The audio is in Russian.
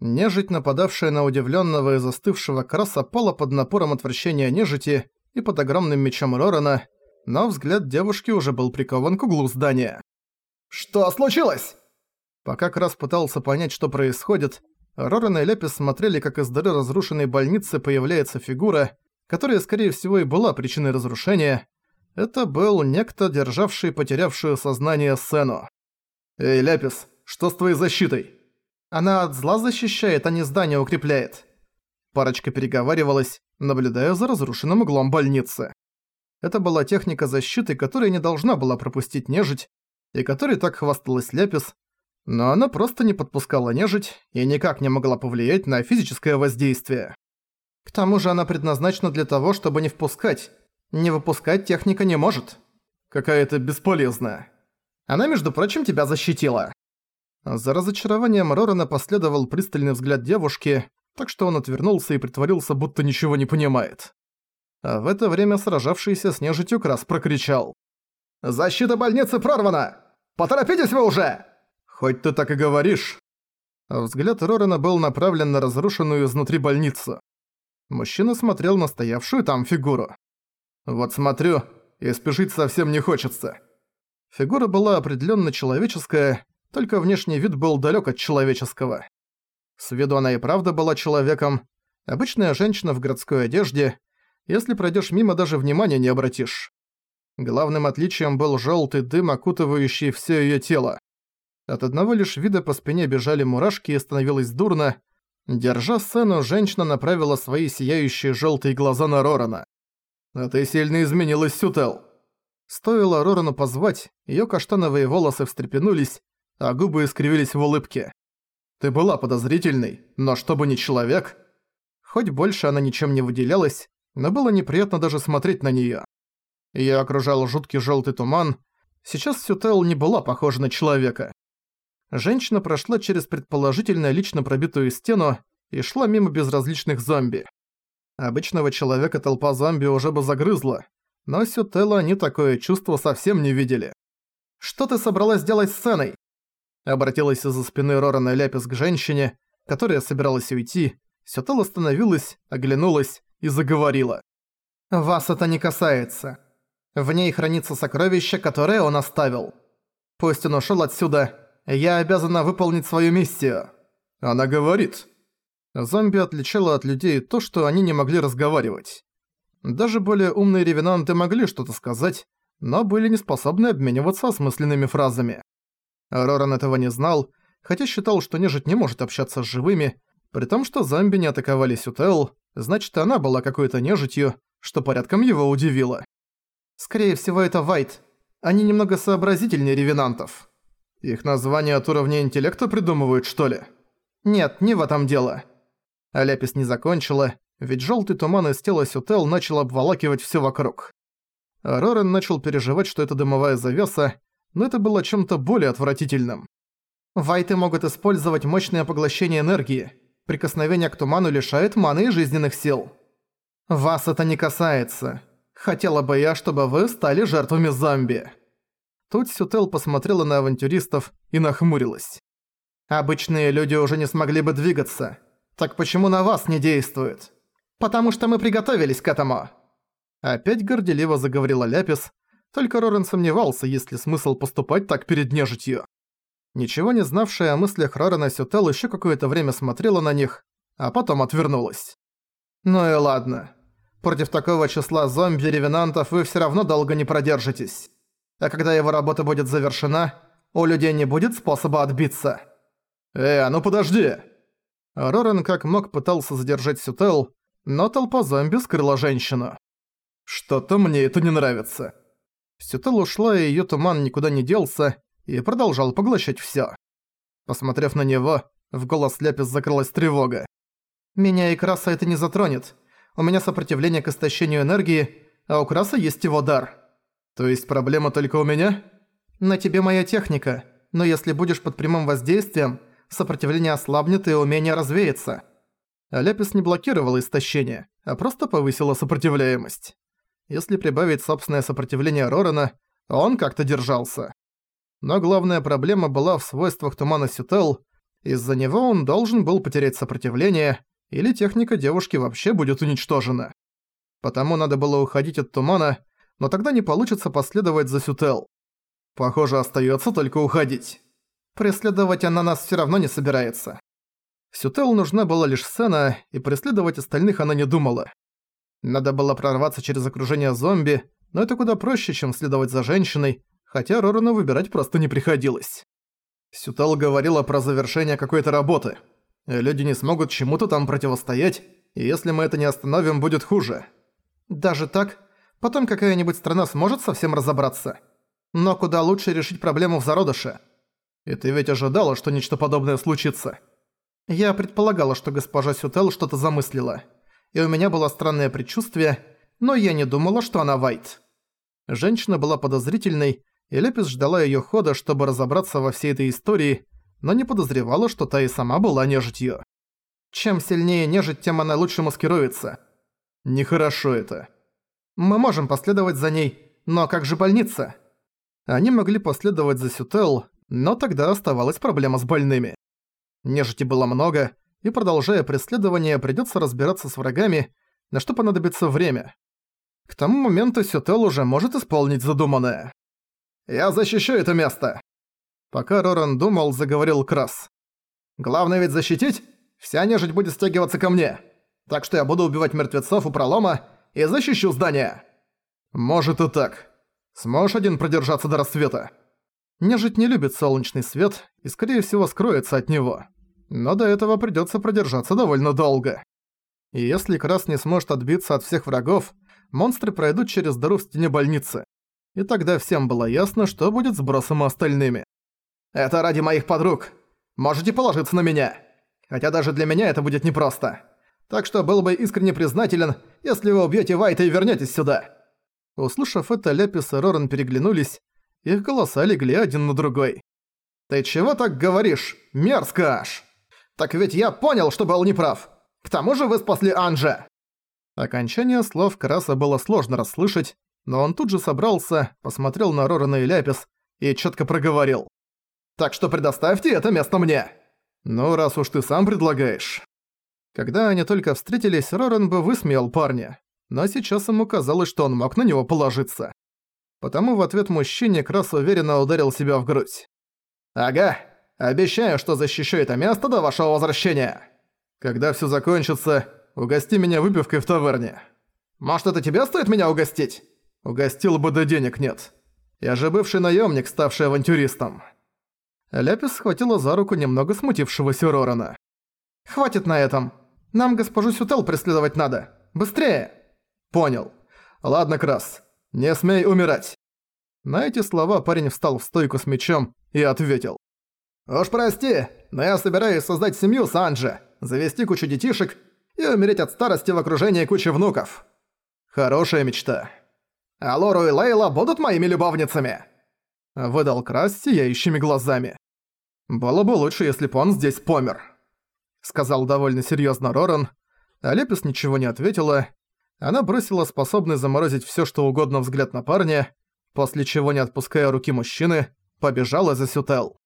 Нежить, нападавшая на удивленного и застывшего краса, пала под напором отвращения нежити и под огромным мечом Рорана, но взгляд девушки уже был прикован к углу здания. «Что случилось?» Пока Крас пытался понять, что происходит, Роран и Лепис смотрели, как из дыры разрушенной больницы появляется фигура, которая, скорее всего, и была причиной разрушения. Это был некто, державший потерявшую сознание Сену. «Эй, Лепис, что с твоей защитой?» Она от зла защищает, а не здание укрепляет. Парочка переговаривалась, наблюдая за разрушенным углом больницы. Это была техника защиты, которая не должна была пропустить нежить, и которой так хвасталась Ляпис, но она просто не подпускала нежить и никак не могла повлиять на физическое воздействие. К тому же она предназначена для того, чтобы не впускать. Не выпускать техника не может. Какая-то бесполезная. Она, между прочим, тебя защитила. За разочарованием Рорана последовал пристальный взгляд девушки, так что он отвернулся и притворился, будто ничего не понимает. А в это время сражавшийся с нежитью Крас прокричал. «Защита больницы прорвана! Поторопитесь вы уже!» «Хоть ты так и говоришь!» Взгляд Рорана был направлен на разрушенную изнутри больницу. Мужчина смотрел на стоявшую там фигуру. «Вот смотрю, и спешить совсем не хочется». Фигура была определенно человеческая, только внешний вид был далек от человеческого. С виду она и правда была человеком, обычная женщина в городской одежде, если пройдешь мимо, даже внимания не обратишь. Главным отличием был желтый дым, окутывающий все ее тело. От одного лишь вида по спине бежали мурашки и становилось дурно. Держа сцену, женщина направила свои сияющие желтые глаза на Рорана. «А ты сильно изменилась, Сютел!» Стоило Рорану позвать, ее каштановые волосы встрепенулись, а губы искривились в улыбке. «Ты была подозрительной, но чтобы не человек...» Хоть больше она ничем не выделялась, но было неприятно даже смотреть на неё. Её окружал жуткий жёлтый туман. Сейчас Сютел не была похожа на человека. Женщина прошла через предположительно лично пробитую стену и шла мимо безразличных зомби. Обычного человека толпа зомби уже бы загрызла, но Сютела они такое чувство совсем не видели. «Что ты собралась делать с сценой?» Обратилась из-за спины Рорана Ляпис к женщине, которая собиралась уйти. Сютел остановилась, оглянулась и заговорила. «Вас это не касается. В ней хранится сокровище, которое он оставил. Пусть он ушёл отсюда, я обязана выполнить свою миссию». Она говорит. Зомби отличало от людей то, что они не могли разговаривать. Даже более умные ревенанты могли что-то сказать, но были не способны обмениваться осмысленными фразами. Роран этого не знал, хотя считал, что нежить не может общаться с живыми, при том, что зомби не атаковали Сютел, значит, она была какой-то нежитью, что порядком его удивило. Скорее всего, это Вайт. Они немного сообразительнее ревенантов. Их название от уровня интеллекта придумывают, что ли? Нет, не в этом дело. Аляпис не закончила, ведь желтый туман из тела Сютел начал обволакивать все вокруг. Рорен начал переживать, что это дымовая завеса, но это было чем-то более отвратительным. Вайты могут использовать мощное поглощение энергии. Прикосновение к туману лишает маны и жизненных сил. Вас это не касается. Хотела бы я, чтобы вы стали жертвами зомби. Тут Сютел посмотрела на авантюристов и нахмурилась. Обычные люди уже не смогли бы двигаться. Так почему на вас не действует? Потому что мы приготовились к этому. Опять горделиво заговорила Ляпис, только Рорен сомневался, есть ли смысл поступать так перед нежитью. Ничего не знавшая о мыслях Рорена Сютел еще какое-то время смотрела на них, а потом отвернулась. «Ну и ладно. Против такого числа зомби-ревенантов вы все равно долго не продержитесь. А когда его работа будет завершена, у людей не будет способа отбиться». «Э, а ну подожди!» Рорен как мог пытался задержать Сютел, но толпа зомби скрыла женщину. «Что-то мне это не нравится». Сютел ушла, и её туман никуда не делся, и продолжал поглощать всё. Посмотрев на него, в голос Ляпис закрылась тревога. «Меня и Краса это не затронет. У меня сопротивление к истощению энергии, а у Краса есть его дар». «То есть проблема только у меня?» «На тебе моя техника, но если будешь под прямым воздействием, сопротивление ослабнет и умение развеется». Ляпис не блокировала истощение, а просто повысила сопротивляемость. Если прибавить собственное сопротивление Рорана, он как-то держался. Но главная проблема была в свойствах тумана Сютел. Из-за него он должен был потерять сопротивление, или техника девушки вообще будет уничтожена. Потому надо было уходить от тумана, но тогда не получится последовать за Сютел. Похоже, остается только уходить. Преследовать она нас все равно не собирается. Сютел нужна была лишь сцена, и преследовать остальных она не думала. Надо было прорваться через окружение зомби, но это куда проще, чем следовать за женщиной, хотя Рорану выбирать просто не приходилось. Сютел говорила про завершение какой-то работы. Люди не смогут чему-то там противостоять, и если мы это не остановим, будет хуже. Даже так? Потом какая-нибудь страна сможет совсем разобраться. Но куда лучше решить проблему в зародыше. И ты ведь ожидала, что нечто подобное случится. Я предполагала, что госпожа Сютел что-то замыслила. И у меня было странное предчувствие, но я не думала, что она Вайт. Женщина была подозрительной, и Лепис ждала её хода, чтобы разобраться во всей этой истории, но не подозревала, что та и сама была нежитью. Чем сильнее нежить, тем она лучше маскируется. Нехорошо это. Мы можем последовать за ней, но как же больница? Они могли последовать за Сютел, но тогда оставалась проблема с больными. Нежити было много, и продолжая преследование, придётся разбираться с врагами, на что понадобится время. К тому моменту Сютел уже может исполнить задуманное. «Я защищу это место!» Пока Роран думал, заговорил Крас. «Главное ведь защитить? Вся нежить будет стягиваться ко мне!» Так что я буду убивать мертвецов у пролома и защищу здание. Может и так. Сможешь один продержаться до рассвета? Нежить не любит солнечный свет и, скорее всего, скроется от него. Но до этого придётся продержаться довольно долго. И если Крас не сможет отбиться от всех врагов, монстры пройдут через дыру в стене больницы. И тогда всем было ясно, что будет с Бросом остальными. «Это ради моих подруг. Можете положиться на меня. Хотя даже для меня это будет непросто. Так что был бы искренне признателен, если вы убьете Вайта и вернетесь сюда». Услышав это, Ляпис и Роран переглянулись, их голоса легли один на другой. «Ты чего так говоришь? Мерзко аж! Так ведь я понял, что был неправ! К тому же вы спасли Анжа!» Окончание слов Краса было сложно расслышать, но он тут же собрался, посмотрел на Рорана и Ляпис и четко проговорил. «Так что предоставьте это место мне!» «Ну, раз уж ты сам предлагаешь...» Когда они только встретились, Рорен бы высмеял парня, но сейчас ему казалось, что он мог на него положиться. Потому в ответ мужчине Крас уверенно ударил себя в грудь. «Ага, обещаю, что защищу это место до вашего возвращения. Когда всё закончится, угости меня выпивкой в таверне. Может, это тебе стоит меня угостить? Угостил бы, да денег нет. Я же бывший наёмник, ставший авантюристом». Ляпис схватила за руку немного смутившегося Рорана. «Хватит на этом. Нам госпожу Сютел преследовать надо. Быстрее!» «Понял. Ладно, Крас. Не смей умирать!» На эти слова парень встал в стойку с мечом и ответил. «Уж прости, но я собираюсь создать семью с Анджи, завести кучу детишек и умереть от старости в окружении кучи внуков. Хорошая мечта. А Лору и Лейла будут моими любовницами!» Выдал Крас сияющими глазами. «Было бы лучше, если бы он здесь помер», — сказал довольно серьезно Роран. А Лепис ничего не ответила, она бросила способный заморозить все, что угодно взгляд на парня, после чего, не отпуская руки мужчины, побежала за Сютел.